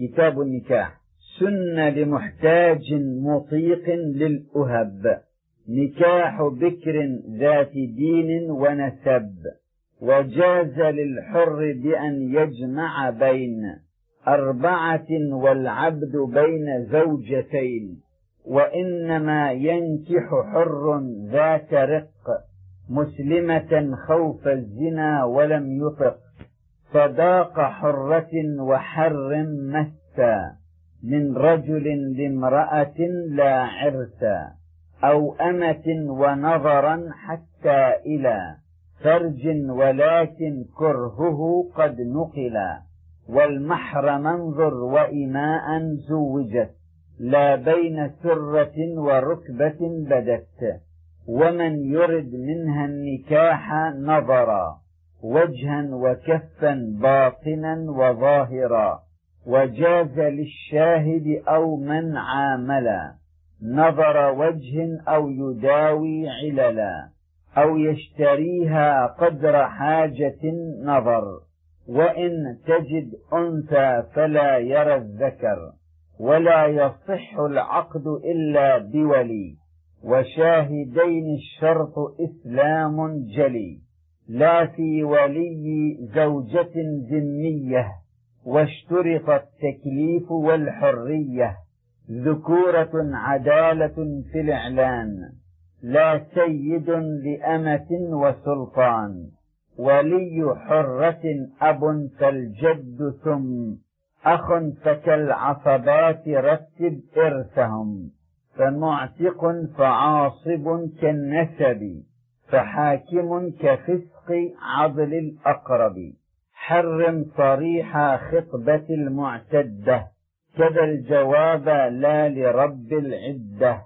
كتاب النكاح. سن لمحتاج مطيق للأهب. نكاح بكر ذات دين ونسب. وجاز للحر بأن يجمع بين أربعة والعبد بين زوجتين. وإنما ينكح حر ذات رق مسلمة خوف الزنا ولم يطق. صداق حرة وحر مسا من رجل لامرأة لا عرسا أو أمة ونظرا حتى إلى فرج ولكن كرهه قد نقلا والمحر منظر وإماء زوجت لا بين سرة وركبة بدت ومن يرد منها النكاح نظرا وجها وكفا باطنا وظاهرا وجاز للشاهد أو من عاملا نظر وجه أو يداوي عللا أو يشتريها قدر حاجة نظر وإن تجد أنثى فلا يرى الذكر ولا يصح العقد إلا بولي وشاهدين الشرط إسلام جلي. لا في ولي زوجة ذمية واشترط التكليف والحرية. ذكورة عدالة في الإعلان لا سيد لأمة وسلطان. ولي حرة أب فالجد ثم أخ فكالعصبات رتب إرثهم. فمعتق فعاصب كالنسب. فحاكم كفسق عضل الأقرب. حرم صريح خطبة المعتدة. كذا الجواب لا لرب العدة.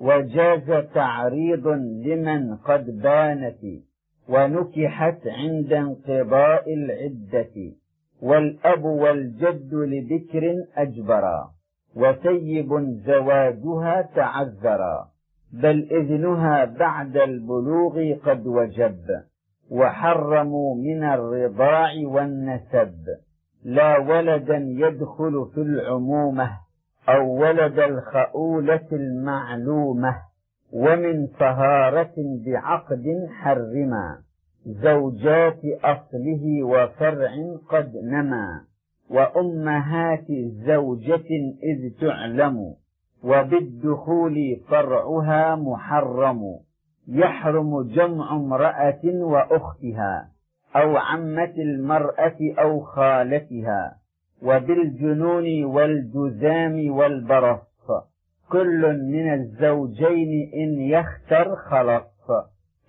وجاز تعريض لمن قد بانت. ونكحت عند انقضاء العدة. والأب والجد لذكر أجبرا. وسيب زواجها تعذرا. بل إذنها بعد البلوغ قد وجب وحرموا من الرضاع والنسب. لا ولدا يدخل في العمومة أو ولد الخؤولة المعلومة ومن طهارة بعقد حرما زوجات أصله وفرع قد نما وأمهات زوجة إذ تعلم. وبالدخول فرعها محرم يحرم جمع امرأة وأختها أو عمة المرأة أو خالتها وبالجنون والجزام والبرص. كل من الزوجين إن يختر خلص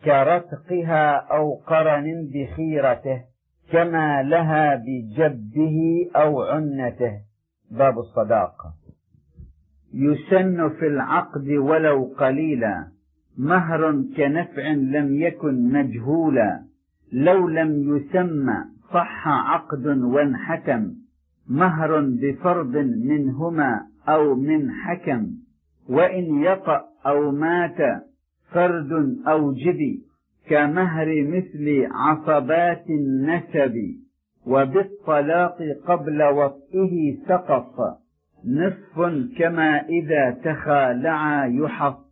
كرتقها أو قرن بخيرته كما لها بجبه أو عنته. باب الصداقة. يسن في العقد ولو قليلا. مهر كنفع لم يكن مجهولا. لو لم يسمى صح عقد وانحكم. مهر بفرض منهما أو من حكم. وإن يطأ أو مات فرد أو جدي كمهر مثل عصبات النسب. وبالطلاق قبل وطئه سقط. نصف كما إذا تخالعا يحص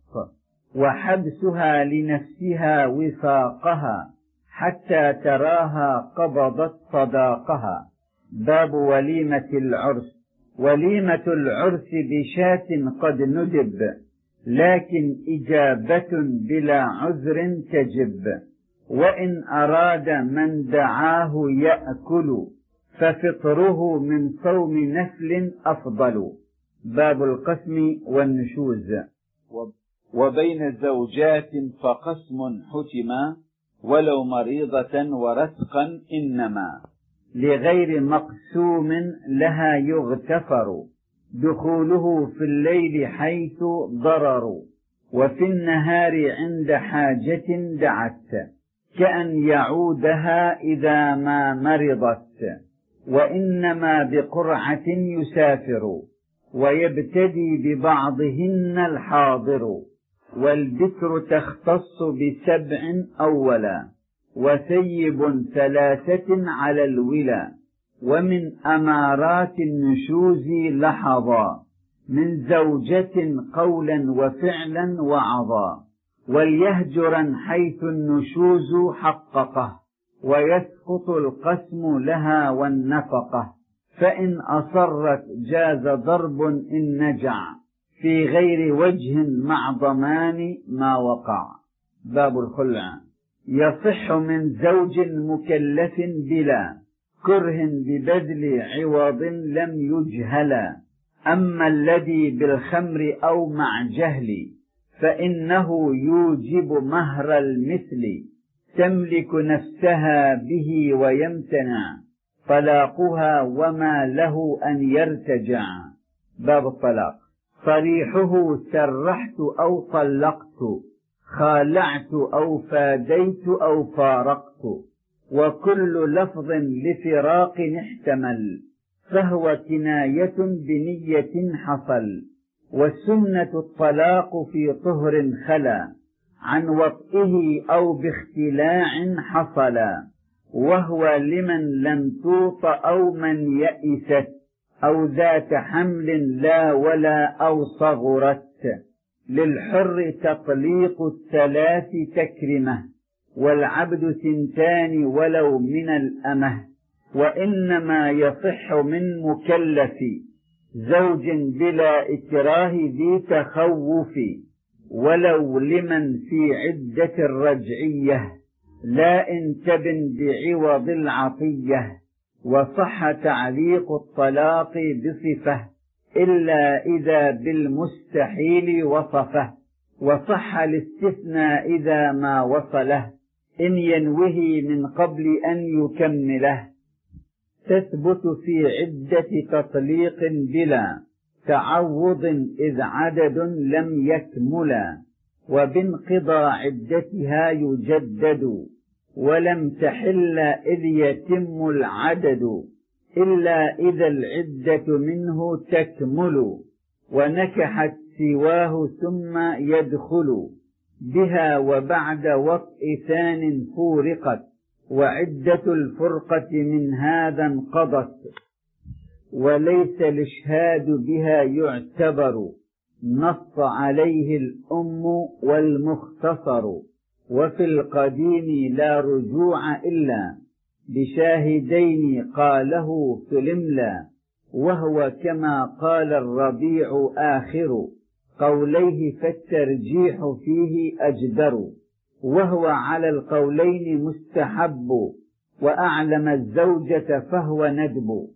وحبسها لنفسها وفاقها حتى تراها قبضت صداقها. باب وليمة العرس. وليمة العرس بشاة قد ندب لكن إجابة بلا عذر تجب. وإن أراد من دعاه يأكل. ففطره من صوم نفل أفضل. باب القسم والنشوز. وبين زوجات فقسم حتما ولو مريضة ورتقا إنما. لغير مقسوم لها يغتفر. دخوله في الليل حيث ضرر. وفي النهار عند حاجة دعت. كأن يعودها إذا ما مرضت. وإنما بقرعة يسافر ويبتدي ببعضهن الحاضر والبكر تختص بسبع أولا وسيب ثلاثة على الولا ومن أمارات النشوز لحظا من زوجة قولا وفعلا وعظا وليهجرا حيث النشوز حققه ويسقط القسم لها والنفقة. فإن أصرت جاز ضرب إن نجع. في غير وجه مع ضمان ما وقع. باب الخلع. يصح من زوج مكلف بلا. كره ببذل عوض لم يجهلا أما الذي بالخمر أو مع جهل فإنه يوجب مهر المثل. تملك نفسها به ويمتنع طلاقها وما له أن يرتجع. باب الطلاق. صريحه سرحت أو طلقت خالعت أو فاديت أو فارقت. وكل لفظ لفراق احتمل فهو كناية بنية حصل. والسنة الطلاق في طهر خلا. عن وطئه أو باختلاع حصلا وهو لمن لم توط أو من يئست أو ذات حمل لا ولا أو صغرت. للحر تطليق الثلاث تكرمة والعبد ثنتان ولو من الأمة وإنما يصح من مكلف زوج بلا إكراه ذي تخوف. ولو لمن في عدة الرجعية لا إن تبن بعوض العطية وصح تعليق الطلاق بصفة إلا إذا بالمستحيل وصفه وصح الاستثناء إذا ما وصله إن ينوه من قبل أن يكمله. تثبت في عدة تطليق بلا. تعوض إذ عدد لم يكملا وبانقضى عدتها يجدد ولم تحل إذ يتم العدد إلا إذا العدة منه تكمل ونكحت سواه ثم يدخل بها وبعد وطء ثان فورقت وعدة الفرقة من هذا انقضت. وليس الإشهاد بها يعتبر نص عليه الأم والمختصر وفي القديم لا رجوع إلا بشاهدين قاله في الإملا وهو كما قال الربيع آخر قوليه فالترجيح فيه أجدر وهو على القولين مستحب وأعلم الزوجة فهو ندب.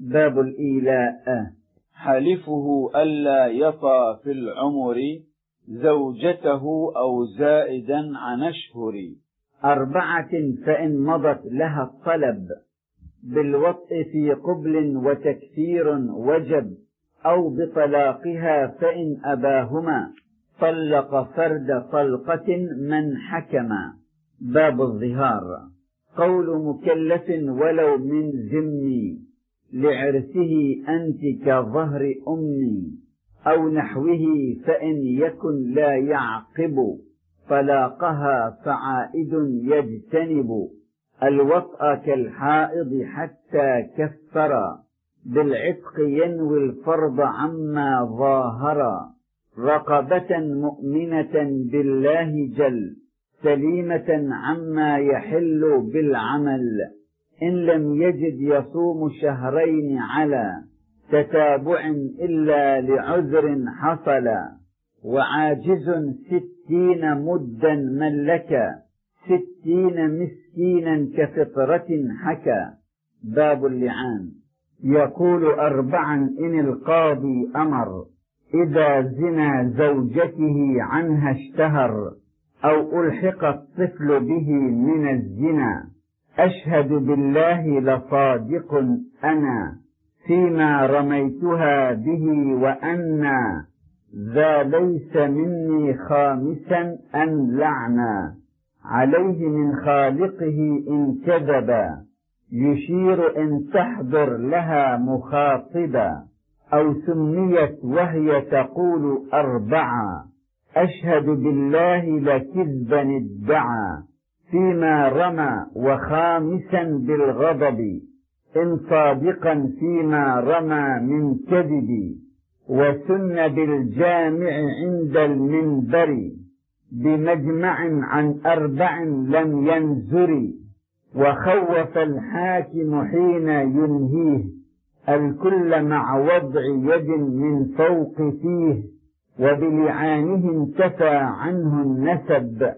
باب الإيلاء. حلفه ألا يطى في العمر زوجته أو زائدا عن أشهر أربعة فإن مضت لها الطلب بالوطء في قبل وتكثير وجب أو بطلاقها فإن أباهما. طلق فرد طلقة من حكم. باب الظهار. قول مكلف ولو من ذمي. لعرسه أنت كظهر أمي أو نحوه فإن يكن لا يعقب طلاقها فعائد يجتنب الوطأ كالحائض حتى كفر بالعتق ينوي الفرض عما ظاهرا رقبة مؤمنة بالله جل سليمة عما يحل بالعمل. إن لم يجد يصوم شهرين على تتابع إلا لعذر حصل وعاجز ستين مدا ملك ستين مسكينا كفطرة حكى. باب اللعان. يقول أربعا إن القاضي أمر إذا زنا زوجته عنها اشتهر أو ألحق الطفل به من الزنا. أشهد بالله لصادق أنا فيما رميتها به وأنا ذا ليس مني خامسا أن لعنا. عليه من خالقه إن كذبا يشير إن تحضر لها مخاطبا. أو سميت وهي تقول أربعا أشهد بالله لكذبا ادعى فيما رمى وخامسا بالغضب إن صادقا فيما رمى من كذب وسن بالجامع عند المنبر بمجمع عن أربع لم ينزر وخوف الحاكم حين ينهيه الكل مع وضع يد من فوق فيه وبلعانه انتفى عنه النسب.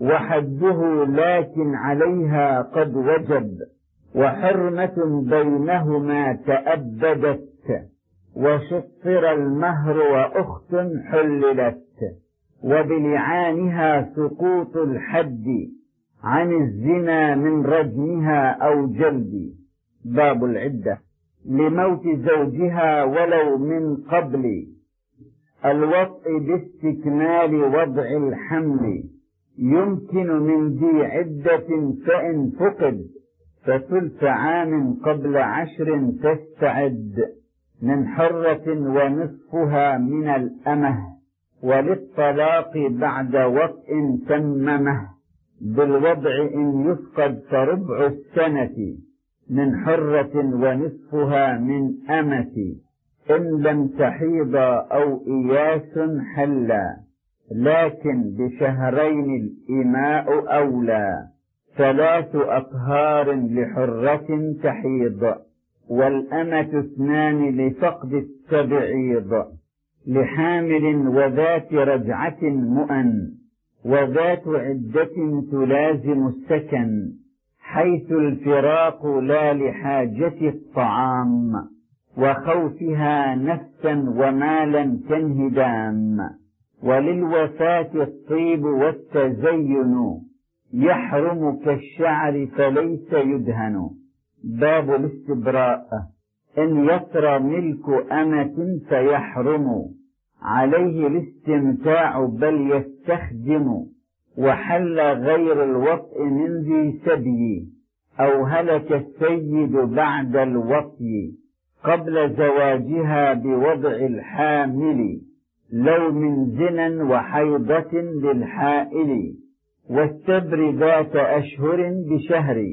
وحده لكن عليها قد وجب وحرمة بينهما تأبدت وشطر المهر وأخت حللت وبلعانها سقوط الحد عن الزنا من رجمها أو جلد. باب العدة. لموت زوجها ولو من قبل. الوطء باستكمال وضع الحمل. يمكن من ذي عدة فإن فقد فثلث عام قبل عشر تستعد من حرة ونصفها من الأمه وللطلاق بعد وطء تممه بالوضع إن يفقد فربع السنة من حرة ونصفها من أمة إن لم تحيض أو إياس حلا. لكن بشهرين الإماء أولى ثلاث أطهار لحرة تحيض والأمة اثنان لفقد التبعيض لحامل وذات رجعة مؤن وذات عدة تلازم السكن حيث الفراق لا لحاجة الطعام وخوفها نفسا ومالا كانهدام. وللوفاة الطيب والتزين يحرم كالشعر فليس يدهن. باب الاستبراء. إن يطرى ملك أمة فيحرم. عليه الاستمتاع بل يستخدم. وحل غير الوطء من ذي سبي. أو هلك السيد بعد الوطي. قبل زواجها بوضع الحامل. لو من زنا وحيضة للحائل واستبر ذات أشهر بشهر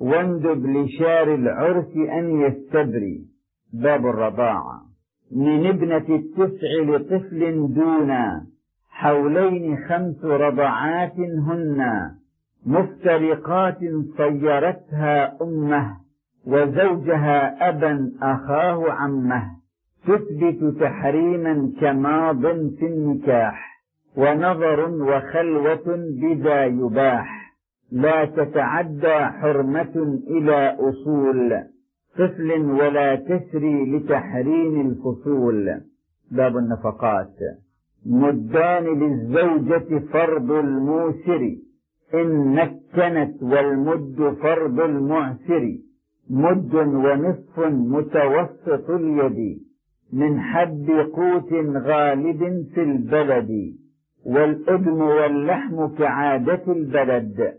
واندب لشار العرس أن يستبري. باب الرضاعة من ابنة التسع لطفل دون حولين خمس رضعات هن مفترقات صيرتها أمه وزوجها أبا أخاه عمه. تثبت تحريما كماض في النكاح ونظر وخلوة بذا يباح. لا تتعدى حرمة إلى أصول طفل ولا تسري لتحريم الفصول. باب النفقات. مدان للزوجة فرض الموسر. إن مكنت والمد فرض المعسر. مد ونصف متوسط اليد. من حب قوت غالب في البلد والأدم واللحم كعادة البلد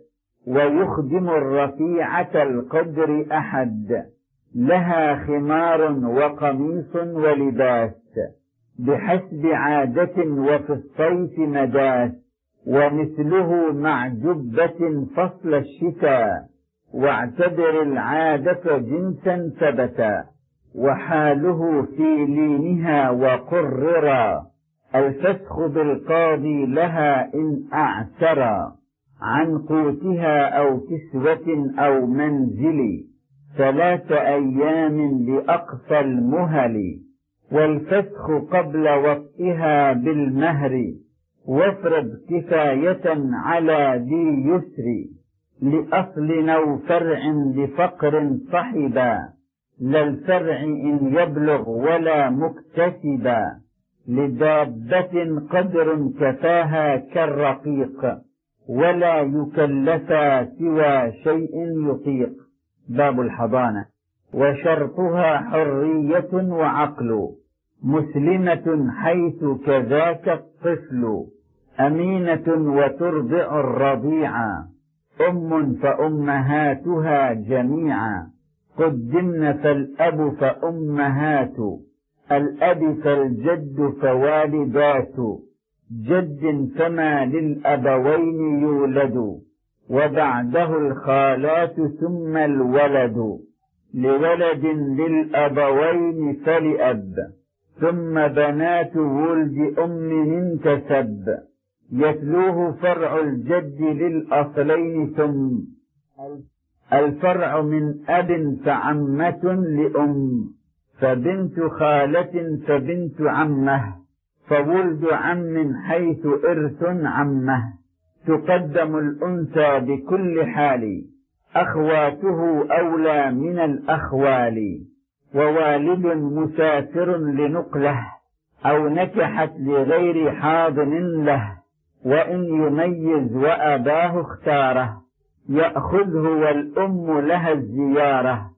ويخدم الرفيعة القدر أحد. لها خمار وقميص ولباس بحسب عادة وفي الصيف مداس ومثله مع جبة فصل الشتاء واعتبر العادة جنسا ثبتا. وحاله في لينها وقررا الفسخ بالقاضي لها إن أعسرا عن قوتها أو كسوة أو منزل ثلاث أيام لأقصى المهل والفسخ قبل وطئها بالمهر وافرض كفاية على ذي يسر لأصل أو فرع لفقر صحبا لا الفرع إن يبلغ ولا مكتسبا لدابة قدر كفاها كالرقيق ولا يكلفا سوى شيء يطيق. باب الحضانة. وشرطها حرية وعقل مسلمة حيث كذاك الطفل أمينة وترضع الرضيعا أم فأمهاتها جميعا. قدمن فالأب فأمهات الأب فالجد فوالدات جد فما للأبوين يولد وبعده الخالات ثم الولد لولد للأبوين فلأب ثم بنات ولد أم انتسب يتلوه فرع الجد للأصلين ثم الفرع من أب فعمة لأم فبنت خالة فبنت عمة فولد عم حيث إرث عمة. تقدم الأنثى بكل حال أخواته أولى من الأخوال. ووالد مسافر لنقلة أو نكحت لغير حاضن له. وإن يميز وأباه اختاره. يأخذه والأم لها الزيارة.